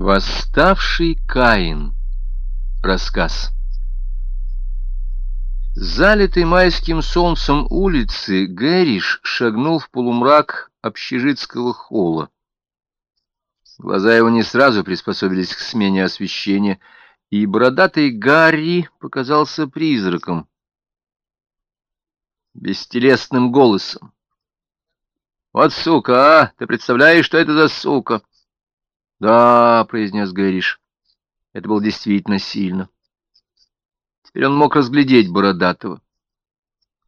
Восставший Каин. Рассказ. Залитый майским солнцем улицы, Гэриш шагнул в полумрак общежитского холла. Глаза его не сразу приспособились к смене освещения, и бородатый Гарри показался призраком, бестелесным голосом. «Вот сука, а! Ты представляешь, что это за сука?» «Да», — произнес Гэриш, — это было действительно сильно. Теперь он мог разглядеть Бородатого.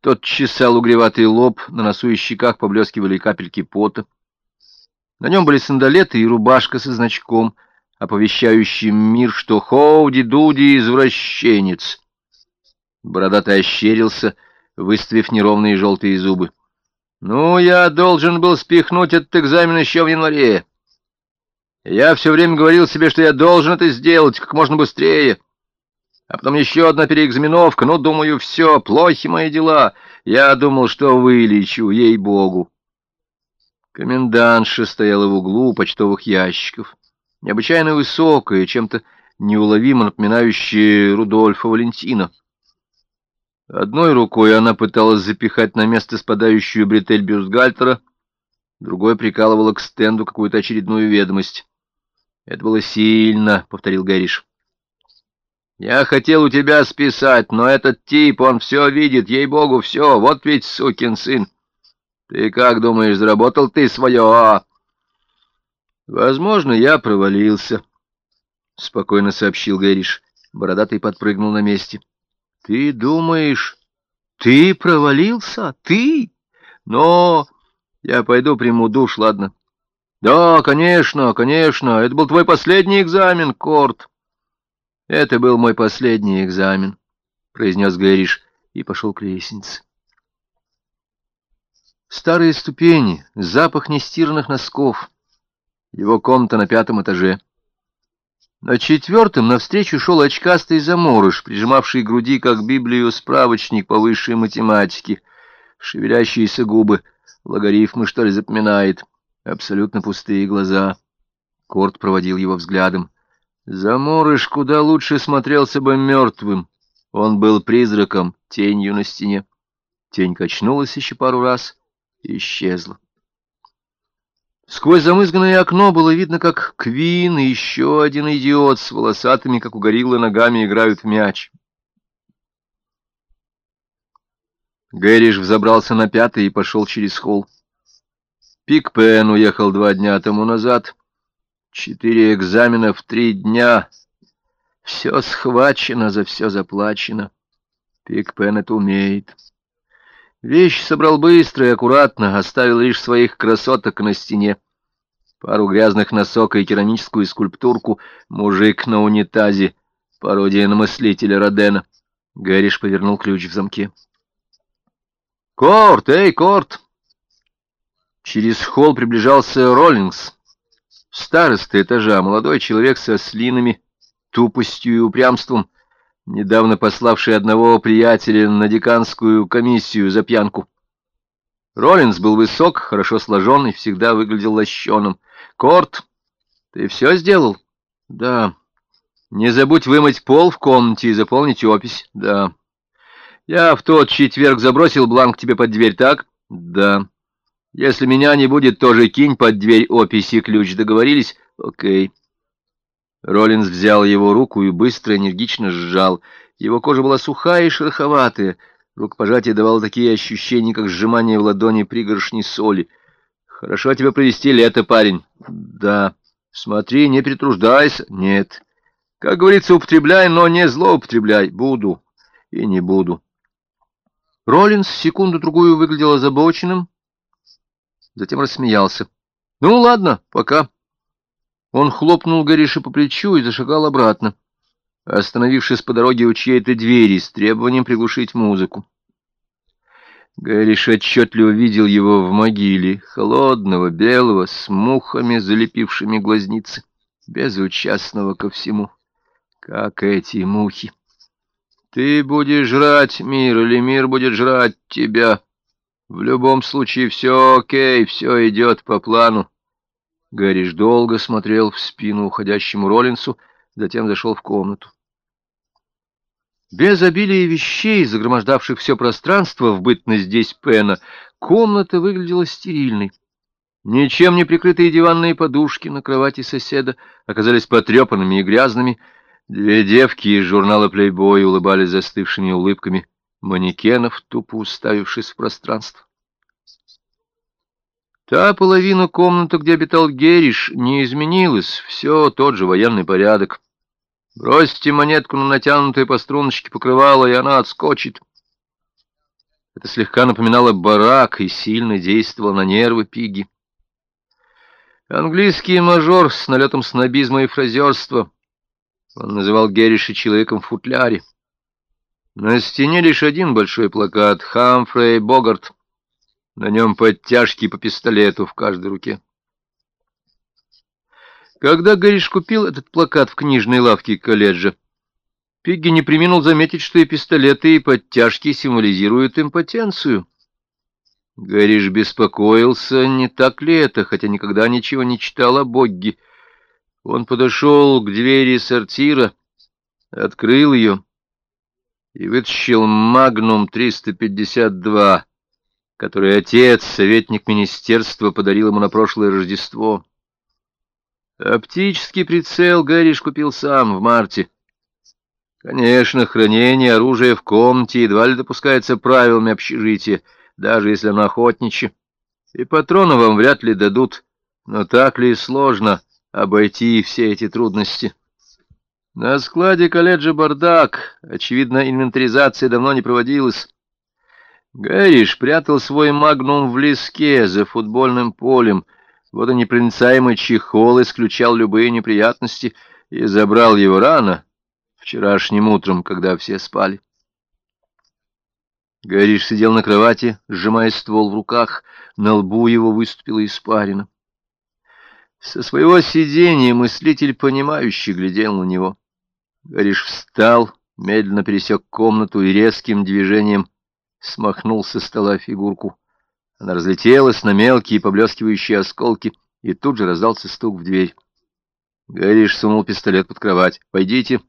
Тот чесал угреватый лоб, на носу и щеках поблескивали капельки пота. На нем были сандалеты и рубашка со значком, оповещающим мир, что Хоуди-Дуди — извращенец. Бородатый ощерился, выставив неровные желтые зубы. «Ну, я должен был спихнуть этот экзамен еще в январе. Я все время говорил себе, что я должен это сделать как можно быстрее. А потом еще одна переэкзаменовка. Ну, думаю, все, плохи мои дела. Я думал, что вылечу, ей-богу. Комендантша стояла в углу почтовых ящиков. Необычайно высокая, чем-то неуловимо напоминающая Рудольфа Валентина. Одной рукой она пыталась запихать на место спадающую бретель бюстгальтера, другой прикалывала к стенду какую-то очередную ведомость. Это было сильно, — повторил Гэриш. Я хотел у тебя списать, но этот тип, он все видит, ей-богу, все, вот ведь сукин сын. Ты как думаешь, заработал ты свое, а? Возможно, я провалился, — спокойно сообщил Гэриш. Бородатый подпрыгнул на месте. Ты думаешь, ты провалился? Ты? Но я пойду приму душ, ладно? Да, конечно, конечно, это был твой последний экзамен, Корт. Это был мой последний экзамен, произнес Гэриш и пошел к лестнице. Старые ступени, запах нестиранных носков. Его комната на пятом этаже. На четвертом навстречу шел очкастый заморыш, прижимавший к груди, как Библию, справочник по высшей математике. Шевелящиеся губы, логарифмы, что ли, запоминает абсолютно пустые глаза. Корт проводил его взглядом. Заморыш куда лучше смотрелся бы мертвым. Он был призраком, тенью на стене. Тень качнулась еще пару раз и исчезла. Сквозь замызганное окно было видно, как Квин и еще один идиот с волосатыми, как у гориллы, ногами играют в мяч. Гэриш взобрался на пятый и пошел через холл. Пик Пен уехал два дня тому назад. Четыре экзамена в три дня. Все схвачено, за все заплачено. Пик Пен это умеет. Вещь собрал быстро и аккуратно, оставил лишь своих красоток на стене. Пару грязных носок и керамическую скульптурку «Мужик на унитазе», пародия на мыслителя Родена. Гэриш повернул ключ в замке. «Корт, эй, Корт!» Через холл приближался Роллингс. Староста этажа, молодой человек со слинами, тупостью и упрямством, недавно пославший одного приятеля на деканскую комиссию за пьянку. Роллинс был высок, хорошо сложен и всегда выглядел лощеным. «Корт, ты все сделал?» «Да». «Не забудь вымыть пол в комнате и заполнить опись?» «Да». «Я в тот четверг забросил бланк тебе под дверь, так?» «Да». Если меня не будет, тоже кинь под дверь описи ключ. Договорились? Окей. Роллинс взял его руку и быстро, энергично сжал. Его кожа была сухая и шероховатая. Рукопожатие давало такие ощущения, как сжимание в ладони пригоршни соли. «Хорошо тебе провести лето, парень?» «Да». «Смотри, не перетруждайся». «Нет». «Как говорится, употребляй, но не злоупотребляй». «Буду и не буду». Роллинс секунду-другую выглядел озабоченным, затем рассмеялся. «Ну, ладно, пока». Он хлопнул Гориша по плечу и зашагал обратно, остановившись по дороге у чьей-то двери с требованием приглушить музыку. Гориш отчетливо видел его в могиле, холодного, белого, с мухами, залепившими глазницы, безучастного ко всему, как эти мухи. «Ты будешь жрать мир, или мир будет жрать тебя?» В любом случае все окей, все идет по плану. Гарриш долго смотрел в спину уходящему Роллинсу, затем зашел в комнату. Без обилия вещей, загромождавших все пространство в бытность здесь Пена, комната выглядела стерильной. Ничем не прикрытые диванные подушки на кровати соседа оказались потрепанными и грязными. Две девки из журнала «Плейбой» улыбались застывшими улыбками манекенов, тупо уставившись в пространство. Та половина комнаты, где обитал Гериш, не изменилась, все тот же военный порядок. Бросьте монетку на натянутые по струночке покрывало, и она отскочит. Это слегка напоминало барак и сильно действовало на нервы Пиги. Английский мажор с налетом снобизма и фразерства. Он называл Герриша человеком в футляре. На стене лишь один большой плакат «Хамфрей Богарт». На нем подтяжки по пистолету в каждой руке. Когда Гэриш купил этот плакат в книжной лавке колледжа, Пигги не приминул заметить, что и пистолеты, и подтяжки символизируют импотенцию. Гэриш беспокоился, не так ли это, хотя никогда ничего не читал о Богге. Он подошел к двери сортира, открыл ее и вытащил «Магнум 352», который отец, советник министерства, подарил ему на прошлое Рождество. Оптический прицел Гэриш купил сам в марте. Конечно, хранение оружия в комнате едва ли допускается правилами общежития, даже если оно охотничье. И патроны вам вряд ли дадут, но так ли сложно обойти все эти трудности? На складе колледжа бардак, очевидно, инвентаризация давно не проводилась. Гэриш прятал свой магнум в леске за футбольным полем — Водонепроницаемый чехол исключал любые неприятности и забрал его рано, вчерашним утром, когда все спали. Гориш сидел на кровати, сжимая ствол в руках, на лбу его выступила испарина. Со своего сидения мыслитель, понимающий, глядел на него. Гориш встал, медленно пересек комнату и резким движением смахнул со стола фигурку. Она разлетелась на мелкие поблескивающие осколки, и тут же раздался стук в дверь. Гэриш сунул пистолет под кровать. «Пойдите».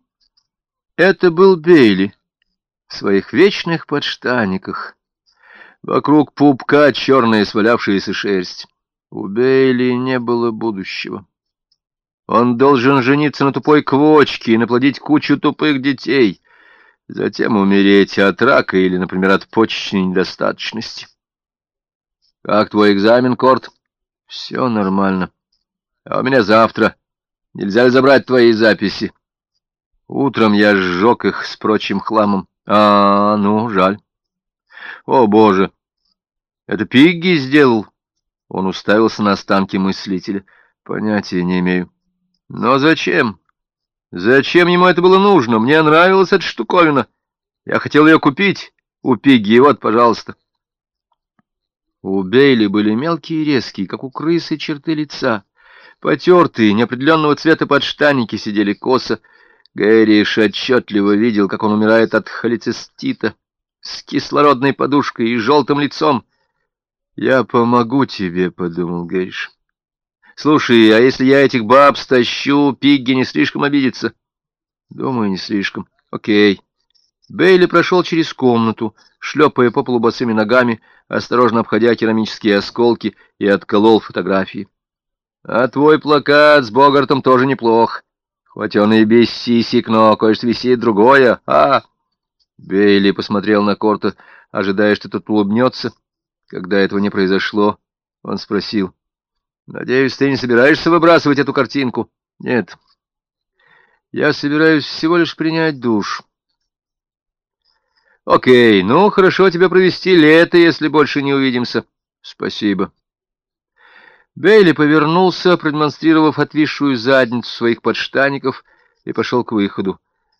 Это был Бейли в своих вечных подштаниках. Вокруг пупка черная свалявшаяся шерсть. У Бейли не было будущего. Он должен жениться на тупой квочке и наплодить кучу тупых детей, затем умереть от рака или, например, от почечной недостаточности. Как твой экзамен, Корт? Все нормально. А у меня завтра. Нельзя ли забрать твои записи? Утром я сжег их с прочим хламом. А, ну, жаль. О, боже. Это Пигги сделал? Он уставился на останки мыслителя. Понятия не имею. Но зачем? Зачем ему это было нужно? Мне нравилась эта штуковина. Я хотел ее купить у Пигги, вот, пожалуйста. У Бейли были мелкие и резкие, как у крысы, черты лица. Потертые, неопределенного цвета подштанники сидели косо. Гэриш отчетливо видел, как он умирает от холецистита, с кислородной подушкой и желтым лицом. «Я помогу тебе», — подумал Гэриш. «Слушай, а если я этих баб стащу, Пигги не слишком обидится?» «Думаю, не слишком. Окей». Бейли прошел через комнату, шлепая по полу босыми ногами, осторожно обходя керамические осколки, и отколол фотографии. «А твой плакат с Богартом тоже неплох. Хоть он и без сисек, но кое-что висит другое, а...» Бейли посмотрел на Корта, ожидая, что тот улыбнется. Когда этого не произошло, он спросил. «Надеюсь, ты не собираешься выбрасывать эту картинку?» «Нет. Я собираюсь всего лишь принять душ». Окей, ну, хорошо тебе провести лето, если больше не увидимся. Спасибо. Бейли повернулся, продемонстрировав отвисшую задницу своих подштаников, и пошел к выходу.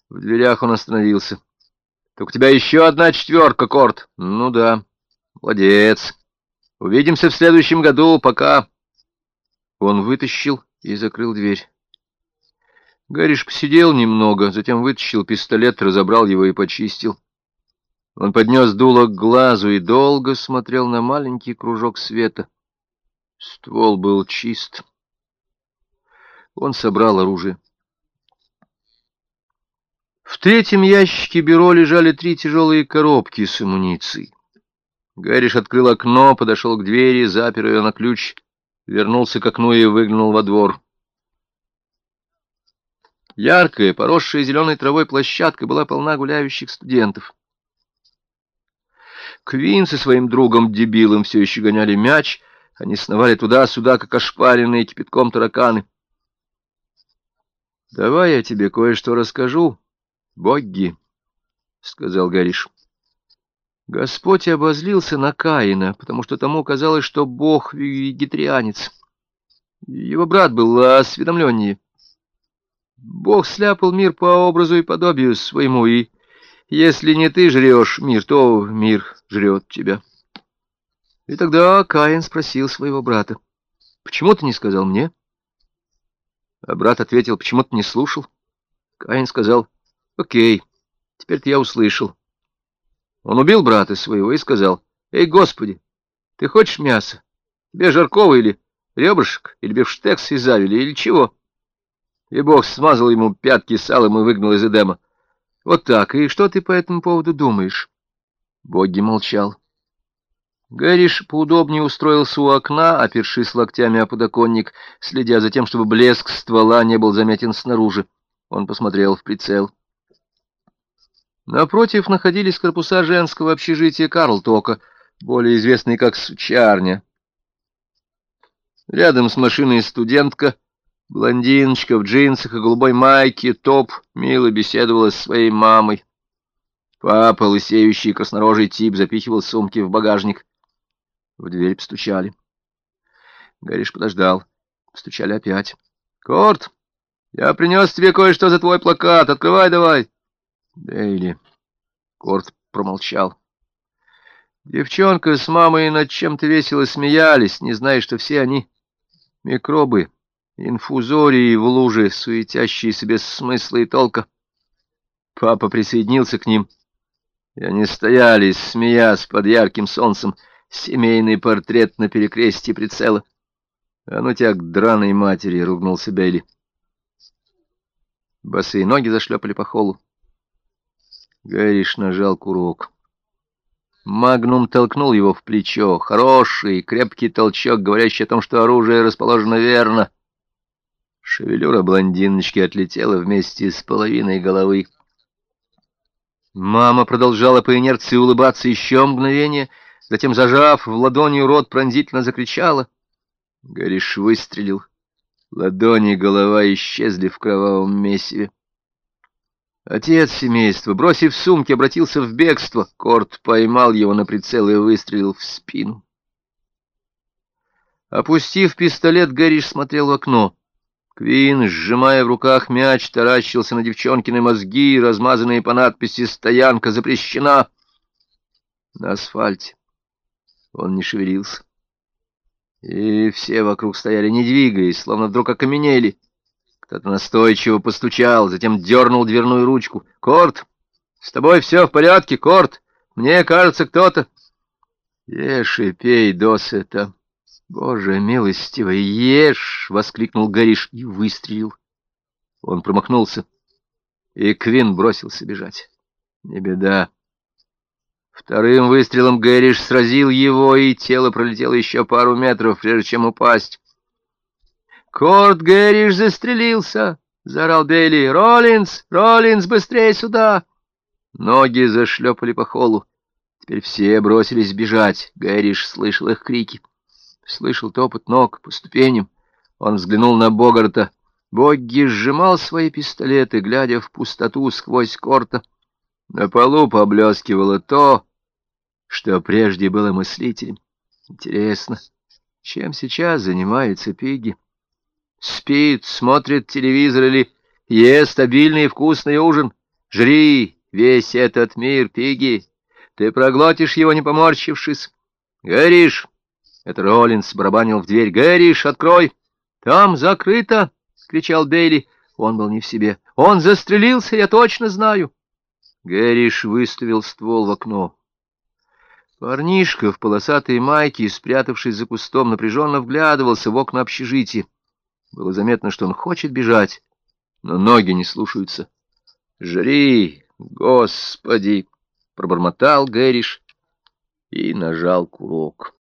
В дверях он остановился. — Так у тебя еще одна четверка, Корт. — Ну да. — Молодец. Увидимся в следующем году. Пока. Он вытащил и закрыл дверь. Гарриш посидел немного, затем вытащил пистолет, разобрал его и почистил. Он поднес дуло к глазу и долго смотрел на маленький кружок света. Ствол был чист. Он собрал оружие. В третьем ящике бюро лежали три тяжелые коробки с амуницией. Гарриш открыл окно, подошел к двери, запер ее на ключ, вернулся к окну и выглянул во двор. Яркая, поросшая зеленой травой площадка была полна гуляющих студентов. Квин со своим другом-дебилом все еще гоняли мяч, они сновали туда-сюда, как ошпаренные кипятком тараканы. — Давай я тебе кое-что расскажу, Богги, — сказал Гариш. Господь обозлился на Каина, потому что тому казалось, что Бог вегетарианец. Его брат был осведомленнее. Бог сляпал мир по образу и подобию своему, и если не ты жрешь мир, то мир жрет тебя. И тогда Каин спросил своего брата, «Почему ты не сказал мне?» А брат ответил, «Почему ты не слушал?» Каин сказал, «Окей, теперь-то я услышал». Он убил брата своего и сказал, «Эй, Господи, ты хочешь мясо? Тебе жаркого или ребрышек, или бифштекс из авеля, или чего?» И Бог смазал ему пятки салом и выгнал из Эдема. Вот так. И что ты по этому поводу думаешь? Боги молчал. Гэриш поудобнее устроился у окна, опершись локтями о подоконник, следя за тем, чтобы блеск ствола не был заметен снаружи. Он посмотрел в прицел. Напротив находились корпуса женского общежития Карлтока, более известный как Сучарня. Рядом с машиной студентка — Блондиночка в джинсах и голубой майке, топ, мило беседовала с своей мамой. Папа, лысеющий краснорожий тип, запихивал сумки в багажник. В дверь постучали. Гориш подождал. Постучали опять. — Корт, я принес тебе кое-что за твой плакат. Открывай давай. — Дейли. Корт промолчал. Девчонка с мамой над чем-то весело смеялись, не зная, что все они микробы инфузории в луже, суетящиеся без смысла и толка. Папа присоединился к ним, и они стояли, смеясь под ярким солнцем, семейный портрет на перекрестье прицела. «А ну тебя к драной матери!» — ругнулся Бейли. Босые ноги зашлепали по холу. Гэриш нажал курок. Магнум толкнул его в плечо. Хороший, крепкий толчок, говорящий о том, что оружие расположено верно. Шевелюра блондиночки отлетела вместе с половиной головы. Мама продолжала по инерции улыбаться еще мгновение, затем, зажав в ладонью рот, пронзительно закричала. Гориш выстрелил. Ладони и голова исчезли в кровавом месиве. Отец семейства, бросив сумки, обратился в бегство. Корт поймал его на прицел и выстрелил в спину. Опустив пистолет, Гориш смотрел в окно. Квин, сжимая в руках мяч, таращился на девчонкины мозги, размазанные по надписи «Стоянка запрещена». На асфальте он не шевелился. И все вокруг стояли, не двигаясь, словно вдруг окаменели. Кто-то настойчиво постучал, затем дернул дверную ручку. «Корт, с тобой все в порядке, Корт? Мне кажется, кто-то...» «Ешь и пей досыта». «Боже милостивый, ешь!» — воскликнул Гориш и выстрелил. Он промахнулся, и Квин бросился бежать. Не беда. Вторым выстрелом Гэриш сразил его, и тело пролетело еще пару метров, прежде чем упасть. «Корт Гэриш застрелился!» — заорал Бейли. «Роллинс! Роллинс, быстрее сюда!» Ноги зашлепали по холу. Теперь все бросились бежать. Гэриш слышал их крики слышал топот ног по ступеням. Он взглянул на Богарта. Богги сжимал свои пистолеты, глядя в пустоту сквозь корта. На полу поблескивало то, что прежде было мыслителем. Интересно, чем сейчас занимается Пиги? Спит, смотрит телевизор или ест обильный и вкусный ужин? Жри весь этот мир, Пиги. Ты проглотишь его, не поморщившись. Горишь, это Роллинс барабанил в дверь. «Гэриш, открой!» «Там закрыто!» — кричал Бейли. Он был не в себе. «Он застрелился, я точно знаю!» Гэриш выставил ствол в окно. Парнишка в полосатой майке, спрятавшись за кустом, напряженно вглядывался в окна общежития. Было заметно, что он хочет бежать, но ноги не слушаются. «Жри, господи!» — пробормотал Гэриш и нажал курок.